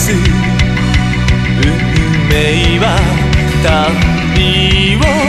す運命は旅を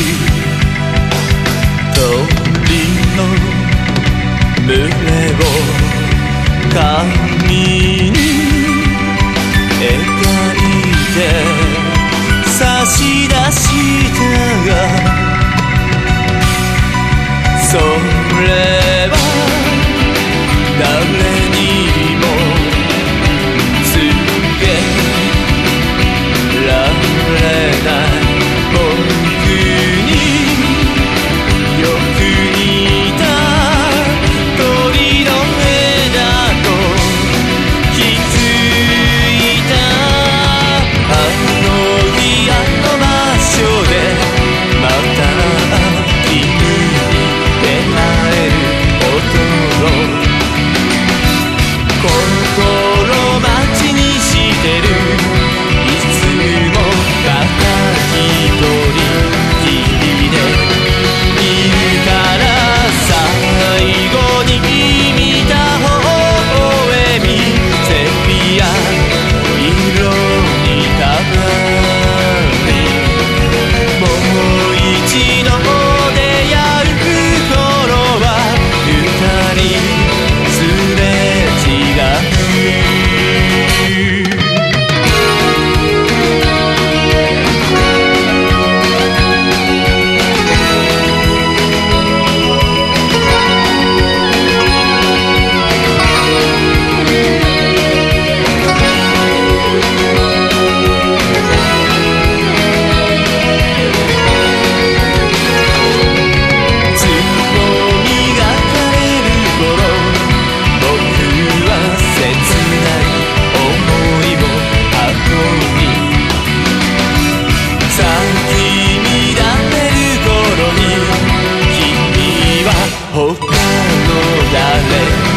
you. 他の誰